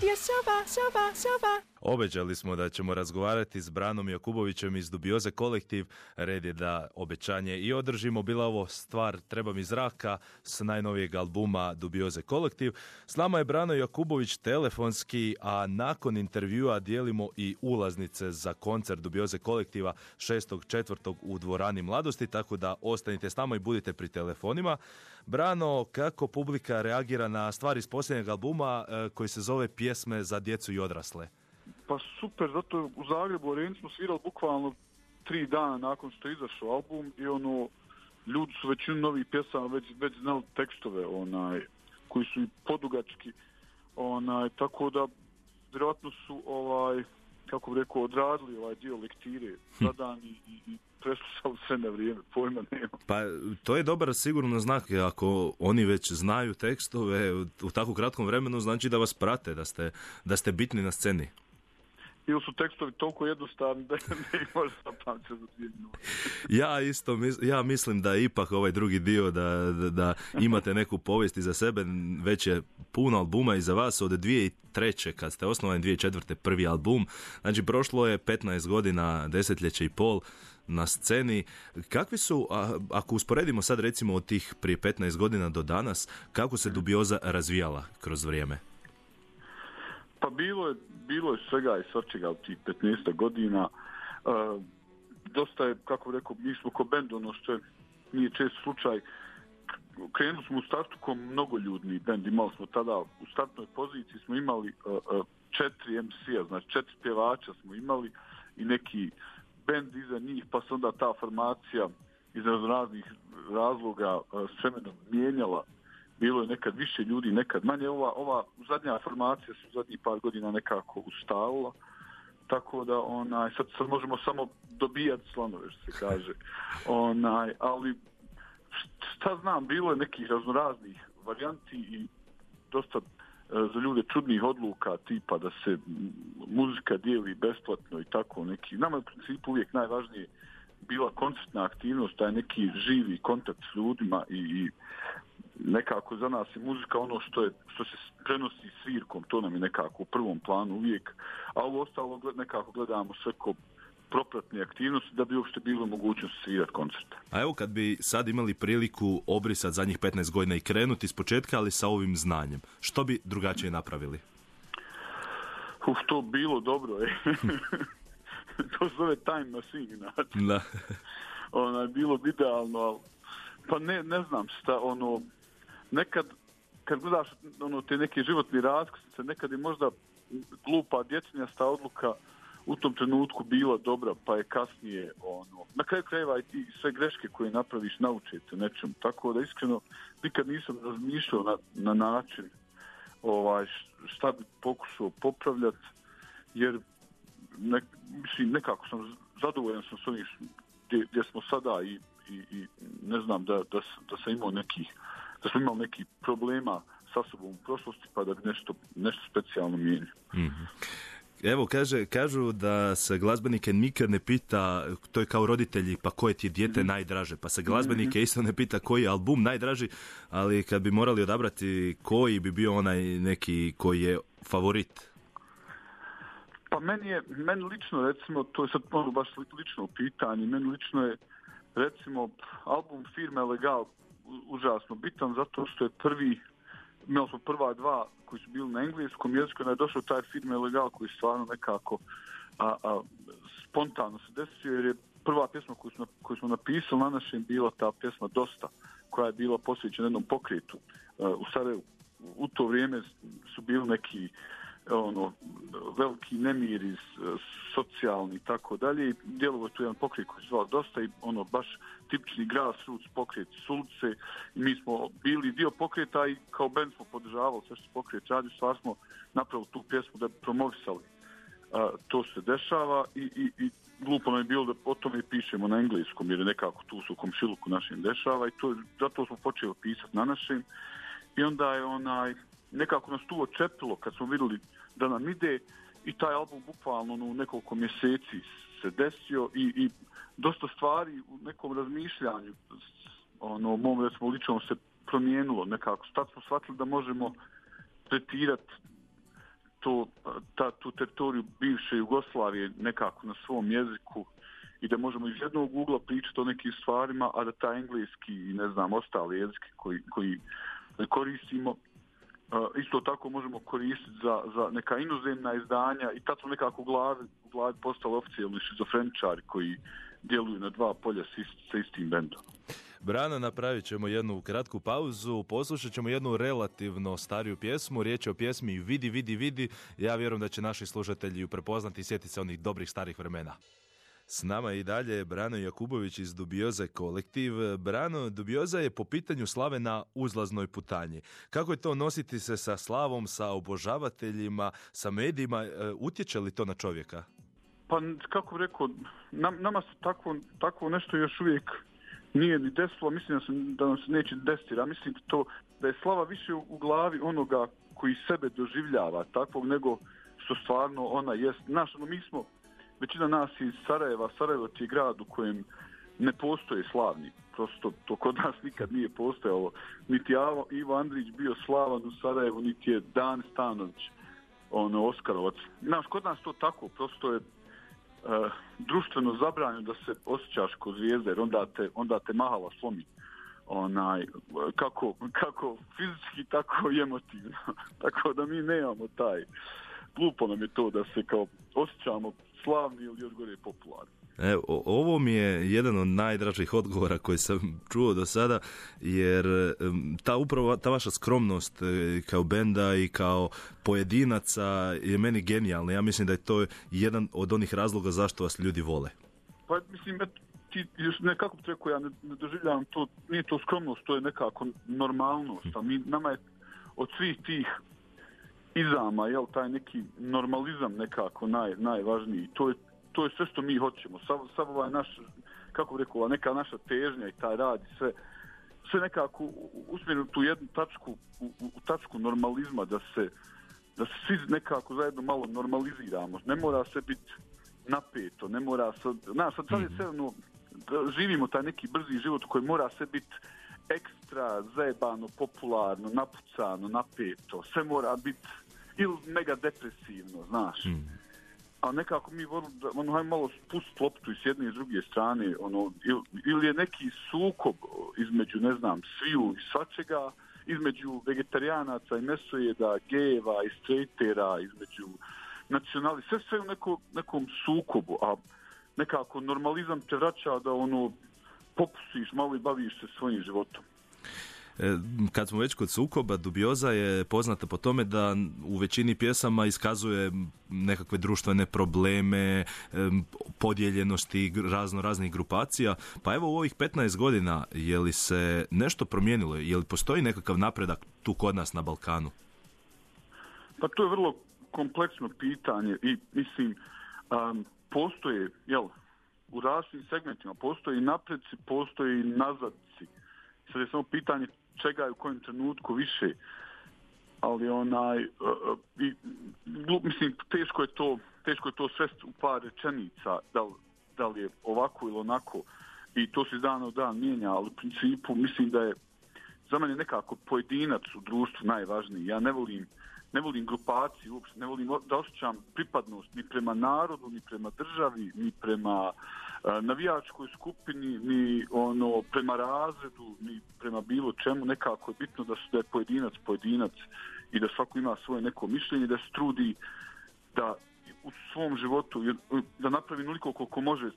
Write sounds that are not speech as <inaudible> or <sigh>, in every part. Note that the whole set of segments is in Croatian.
Nadia Silva, Silva, Silva. Obećali smo da ćemo razgovarati s Branom Jakubovićem iz Dubioze kolektiv. Red je da obećanje i održimo. Bila ovo stvar Treba mi zraka s najnovijeg albuma Dubioze kolektiv. S nama je Brano Jakubović telefonski, a nakon intervjua dijelimo i ulaznice za koncert Dubioze kolektiva 6.4. u dvorani mladosti, tako da ostanite s nama i budite pri telefonima. Brano, kako publika reagira na stvari iz posljednjeg albuma e, koji se zove Pjesme za djecu i odrasle? Pa super, zato u Zagrebu u smo svirali bukvalno tri dana nakon što je izašao album i ono, ljudi su većinu novih pjesama već, već znali tekstove onaj, koji su i podugački, onaj, tako da vjerojatno su ovaj, kako bi rekao, odradili ovaj dio lektire zadani i, i preslušali sve na vrijeme, pojma nema. Pa to je dobar sigurno znak, ako oni već znaju tekstove u tako kratkom vremenu, znači da vas prate, da ste, da ste bitni na sceni ili su tekstovi toliko jednostavni da <laughs> ne može zapamćati za dvije minute. <laughs> ja isto, ja mislim da ipak ovaj drugi dio da, da, da imate neku povijest iza sebe, već je puno albuma iza vas od 2003. kad ste osnovani 2004. prvi album, znači prošlo je 15 godina, desetljeće i pol, na sceni. Kakvi su, ako usporedimo sad recimo od tih prije 15 godina do danas, kako se dubioza razvijala kroz vrijeme? Pa bilo je, bilo je svega i svačega u tih 15 godina. E, dosta je, kako rekao, mi smo ko bend, ono što je, nije čest slučaj, krenuli smo u startu ko mnogoljudni bend, imali smo tada u startnoj poziciji smo imali uh, uh, četiri MC-a, znači četiri pjevača smo imali i neki bend iza njih, pa se onda ta formacija iz raznih razloga uh, s vremenom mijenjala bilo je nekad više ljudi, nekad manje. Ova, ova zadnja formacija su zadnjih par godina nekako ustavila. Tako da onaj, sad, sad možemo samo dobijati slanove, što se kaže. Onaj, ali šta znam, bilo je nekih raznoraznih varijanti i dosta e, za ljude čudnih odluka tipa da se muzika dijeli besplatno i tako neki. Nama je u principu uvijek najvažnije bila koncertna aktivnost, taj neki živi kontakt s ljudima i, i nekako za nas je muzika ono što je što se prenosi svirkom, to nam je nekako u prvom planu uvijek, a ovo ostalo nekako gledamo sve ko propratne aktivnosti da bi uopšte bilo mogućnost svirati koncerte. A evo kad bi sad imali priliku obrisati zadnjih 15 godina i krenuti iz početka, ali sa ovim znanjem, što bi drugačije napravili? Uf, to bilo dobro, je. <laughs> to zove time machine, znači. Da. Ona, bilo bi idealno, ali pa ne, ne znam šta, ono, nekad kad gledaš ono, te neke životne raskrsnice, nekad je možda glupa djetinjasta odluka u tom trenutku bila dobra, pa je kasnije ono, na kraju krajeva i ti sve greške koje napraviš naučite nečem. Tako da iskreno nikad nisam razmišljao na, na način ovaj, šta bi pokušao popravljati, jer ne, mislim, nekako sam zadovoljan sam s ovim gdje, gdje smo sada i, i, i ne znam da, da, da sam imao nekih da smo imali neki problema sa sobom u prošlosti pa da nešto, nešto specijalno mijenja. Mm-hmm. Evo, kaže, kažu da se glazbenike nikad ne pita, to je kao roditelji, pa koje ti je dijete mm-hmm. najdraže, pa se glazbenike mm-hmm. isto ne pita koji je album najdraži, ali kad bi morali odabrati koji bi bio onaj neki koji je favorit? Pa meni je, meni lično recimo, to je sad ono baš lično pitanje, meni lično je recimo album firme Legal užasno bitan zato što je prvi imali smo prva dva koji su bili na engleskom jeziku, da je došao taj film Legal koji stvarno nekako a, a, spontano se desio jer je prva pjesma koju smo, koju smo napisali na našem bila ta pjesma Dosta koja je bila posvećena jednom pokretu u Sarajevu. U to vrijeme su bili neki ono, veliki nemir iz socijalni i tako dalje. Djelovo je tu jedan pokret koji zvao Dosta i ono baš tipični grassroots pokret Sulce i mi smo bili dio pokreta i kao band smo podržavali sve što pokret radi, stvar smo napravili tu pjesmu da promovisali a, to se dešava i, i, i glupo nam je bilo da o tome pišemo na engleskom jer je nekako tu su komšiluku našim dešava i to, zato smo počeli pisati na našem i onda je onaj nekako nas tu očepilo kad smo vidjeli da nam ide i taj album bukvalno u nekoliko mjeseci se desio i, i dosta stvari u nekom razmišljanju ono, mom recimo ličnom se promijenilo nekako. Tad smo shvatili da možemo tretirati to, ta, tu teritoriju bivše Jugoslavije nekako na svom jeziku i da možemo iz jednog ugla pričati o nekim stvarima, a da taj engleski i ne znam, ostali jezike koji, koji koristimo, isto tako možemo koristiti za, za neka inozemna izdanja i tad smo nekako u glavi, u glavi postali oficijalni šizofreničari koji djeluju na dva polja s, istim bendom. Brano, napravit ćemo jednu kratku pauzu, poslušat ćemo jednu relativno stariju pjesmu, riječ je o pjesmi Vidi, vidi, vidi. Ja vjerujem da će naši slušatelji ju prepoznati i sjetiti se onih dobrih starih vremena. S nama i dalje Brano Jakubović iz Dubioze kolektiv. Brano, Dubioza je po pitanju slave na uzlaznoj putanji. Kako je to nositi se sa slavom, sa obožavateljima, sa medijima? E, utječe li to na čovjeka? Pa kako bi rekao, nama se takvo, takvo nešto još uvijek nije ni desilo, mislim da, se, nam se neće desiti. Ja mislim da, to, da je slava više u glavi onoga koji sebe doživljava takvog nego što stvarno ona jest. Znaš, ono, mi smo, većina nas iz Sarajeva, Sarajevo je grad u kojem ne postoje slavni. Prosto to kod nas nikad nije postojalo. Niti Ivo Andrić bio slavan u Sarajevu, niti je Dan Stanović ono, Oskarovac. Znaš, kod nas to tako, prosto je uh, društveno zabranjeno da se osjećaš kod zvijezde, jer onda te, onda te mahala slomi. Onaj, kako, kako fizički, tako i emotivno. <laughs> tako da mi nemamo taj. Glupo nam je to da se kao osjećamo slavni ili još gore popularni. Evo, ovo mi je jedan od najdražih odgovora koji sam čuo do sada, jer ta upravo ta vaša skromnost e, kao benda i kao pojedinaca je meni genijalna. Ja mislim da je to jedan od onih razloga zašto vas ljudi vole. Pa mislim, ti, nekako bi rekao, ja ne, doživljavam to, nije to skromnost, to je nekako normalnost. A mi, nama je od svih tih izama, jel, taj neki normalizam nekako naj, najvažniji. To je, to je sve što mi hoćemo. Sav, sav ovaj naš, kako bi rekao, neka naša težnja i taj rad i sve, sve nekako usmjeriti tu jednu tačku, u, u, tačku normalizma da se, da se svi nekako zajedno malo normaliziramo. Ne mora se biti napeto, ne mora se, znaš, sad, sad je sve ono, živimo taj neki brzi život koji mora se biti ekstra zajebano, popularno, napucano, napeto, sve mora biti ili mega depresivno, znaš. Mm. A nekako mi volimo da ono, hajmo malo spust loptu i s jedne i s druge strane, ono, ili, ili je neki sukob između, ne znam, sviju i svačega, između vegetarijanaca i mesojeda, gejeva i strejtera, između nacionali, sve sve u neko, nekom sukobu, a nekako normalizam te vraća da ono popustiš malo i baviš se svojim životom. E, kad smo već kod sukoba, Dubioza je poznata po tome da u većini pjesama iskazuje nekakve društvene probleme, e, podijeljenosti razno raznih grupacija. Pa evo u ovih 15 godina je li se nešto promijenilo? Je li postoji nekakav napredak tu kod nas na Balkanu? Pa to je vrlo kompleksno pitanje i mislim um, postoje, jel, u različitim segmentima postoji napredci, postoji nazadci. Sad je samo pitanje čega je u kojem trenutku više. Ali onaj, uh, i, mislim, teško je to, teško je to svesti u par rečenica, da li, da li je ovako ili onako. I to se dana u dan mijenja, ali u principu mislim da je za mene nekako pojedinac u društvu najvažniji. Ja ne volim ne volim grupaciju uopšte, ne volim da osjećam pripadnost ni prema narodu, ni prema državi, ni prema navijačkoj skupini, ni ono prema razredu, ni prema bilo čemu. Nekako je bitno da, su, da je pojedinac pojedinac i da svako ima svoje neko mišljenje, da se trudi da u svom životu da napravi nuliko koliko može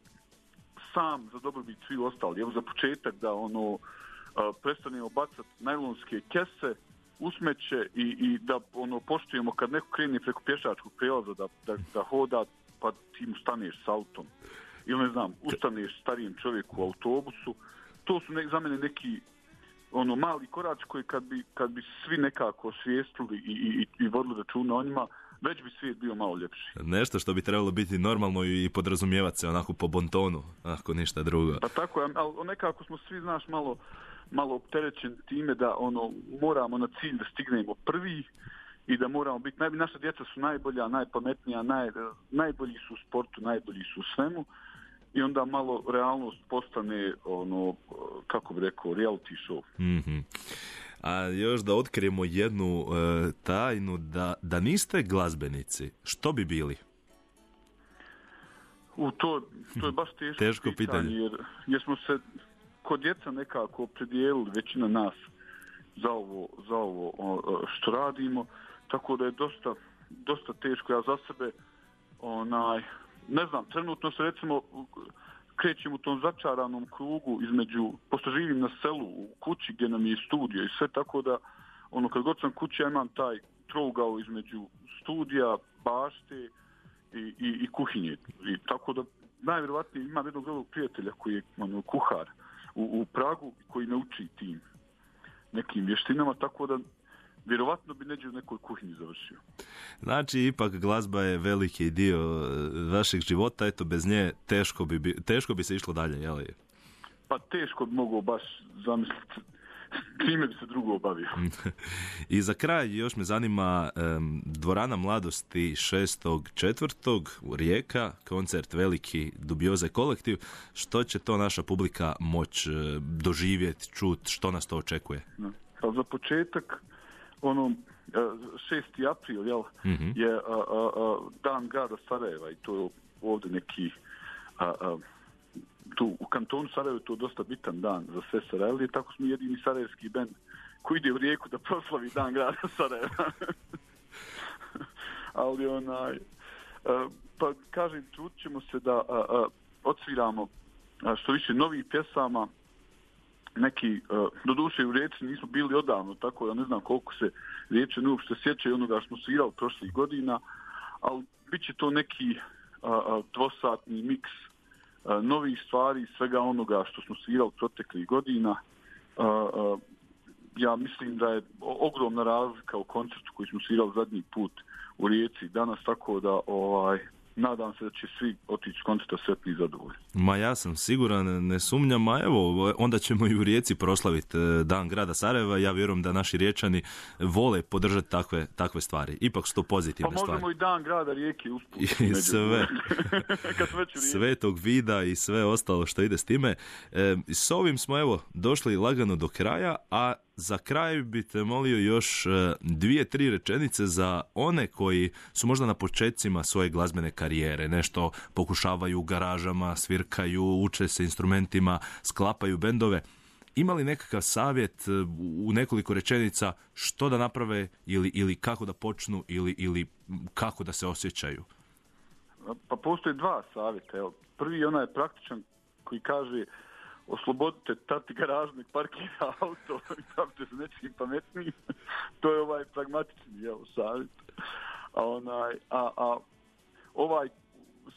sam za dobrobit svi ostali. Evo za početak da ono uh, prestanemo bacati najlonske kese, usmeće i, i da ono poštujemo kad neko kreni preko pješačkog prijelaza da, da, da hoda pa ti mu staneš s autom ili ne znam, ustaneš starijem čovjeku u autobusu to su ne, za mene neki ono mali korač koji kad bi, kad bi svi nekako svijestili i, i, i vodili računa o njima već bi svijet bio malo ljepši. Nešto što bi trebalo biti normalno i podrazumijevati se onako po bontonu, ako ništa drugo. Pa tako, ali nekako smo svi, znaš, malo malo opterećen time da ono moramo na cilj da stignemo prvi i da moramo biti najbolji. Naša djeca su najbolja, najpametnija, naj, najbolji su u sportu, najbolji su u svemu i onda malo realnost postane ono kako bi rekao reality show. Mm A još da otkrijemo jednu e, tajnu, da, da niste glazbenici, što bi bili? U to, to je baš teško, teško pitanje, Jer, jer smo se kod djeca nekako opredijelili, većina nas, za ovo, za ovo što radimo, tako da je dosta, dosta teško. Ja za sebe, onaj, ne znam, trenutno se recimo krećem u tom začaranom krugu između, pošto živim na selu, u kući gdje nam je studio i sve tako da, ono, kad god sam kući, ja imam taj trougao između studija, bašte i, i, i kuhinje. I tako da, najvjerovatnije imam jednog drugog prijatelja koji je ono, kuhar u, u Pragu koji me uči tim nekim vještinama, tako da vjerovatno bi neđe u nekoj kuhinji završio. Znači, ipak glazba je veliki dio e, vašeg života, eto, bez nje teško bi, teško bi se išlo dalje, jel? Pa teško bi mogao baš zamisliti time bi se drugo obavio. <laughs> I za kraj još me zanima dvorana mladosti četvrtog u Rijeka, koncert veliki dubioze kolektiv. Što će to naša publika moć e, doživjeti, čut, što nas to očekuje? Pa za početak ono 6. april jel, mhm. je dan grada Sarajeva i to je ovdje neki tu u kantonu Sarajevo to dosta bitan dan za sve Sarajevlije, tako smo jedini sarajevski bend koji ide u rijeku da proslavi dan grada <laughs> Sarajeva. <laughs> Ali onaj, pa kažem, trud ćemo se da odsviramo što više novih pjesama, neki, uh, do duše u rijeci nismo bili odavno, tako da ne znam koliko se riječe uopšte sjećaju onoga što smo svirali prošlih godina, ali bit će to neki dvosatni miks novih stvari, svega onoga što smo svirali proteklih godina. Ja mislim da je ogromna razlika u koncertu koji smo svirali zadnji put u Rijeci danas, tako da ovaj, nadam se da će svi otići koncerta sretni i zadovoljni. Ma ja sam siguran, ne sumnjam, a evo, onda ćemo i u Rijeci proslaviti e, Dan grada Sarajeva. Ja vjerujem da naši riječani vole podržati takve, takve stvari. Ipak su to pozitivne stvari. Pa možemo i Dan grada Rijeke usput. I sve. <laughs> sve tog vida i sve ostalo što ide s time. E, s ovim smo evo došli lagano do kraja, a za kraj bi te molio još e, dvije, tri rečenice za one koji su možda na početcima svoje glazbene karijere, nešto pokušavaju u garažama, svirkaju, uče se instrumentima, sklapaju bendove. Ima li nekakav savjet e, u nekoliko rečenica što da naprave ili, ili kako da počnu ili, ili kako da se osjećaju? Pa postoje dva savjeta. Prvi onaj praktičan koji kaže oslobodite tati garažnik, parkira <laughs> auto i bavite se nečim pametnijim. <laughs> to je ovaj pragmatični jel, savjet. A, onaj, a, a ovaj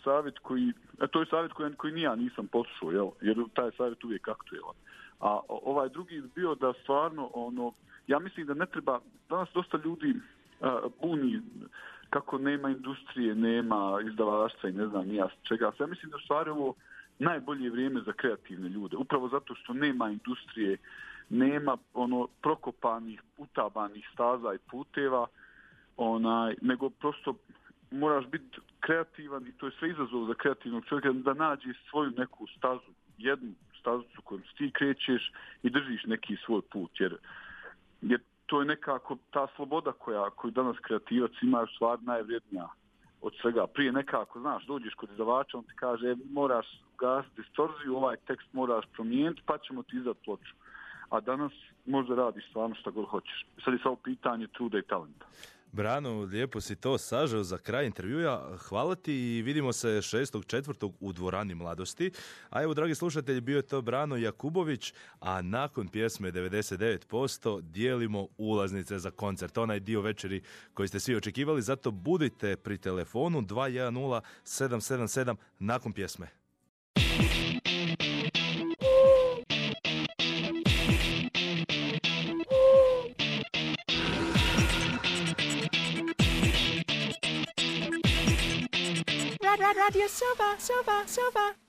savjet koji, a to je savjet koji, koji ni ja nisam poslušao, jel, jer taj savjet uvijek aktuelan. A ovaj drugi bio da stvarno, ono, ja mislim da ne treba, danas dosta ljudi uh, buni kako nema industrije, nema izdavaštva i ne znam nija čega. Ja mislim da stvari ovo najbolje vrijeme za kreativne ljude. Upravo zato što nema industrije, nema ono prokopanih, utabanih staza i puteva, onaj, nego prosto moraš biti kreativan i to je sve izazov za kreativnog čovjeka da nađe svoju neku stazu, jednu stazu kojom ti krećeš i držiš neki svoj put, jer, jer to je nekako ta sloboda koja, koju danas kreativac ima je stvar najvrijednija od svega. Prije nekako, znaš, dođeš kod izdavača, on ti kaže e, moraš gasiti distorziju, ovaj tekst moraš promijeniti, pa ćemo ti izdati ploču. A danas možda radiš stvarno što god hoćeš. Sad je samo pitanje truda i talenta. Brano, lijepo si to sažao za kraj intervjua. Hvala ti i vidimo se četvrtog u dvorani mladosti. A evo, dragi slušatelji, bio je to Brano Jakubović, a nakon pjesme 99% dijelimo ulaznice za koncert. Onaj dio večeri koji ste svi očekivali, zato budite pri telefonu 210 777 nakon pjesme. Radio Silva, Silva, Silva.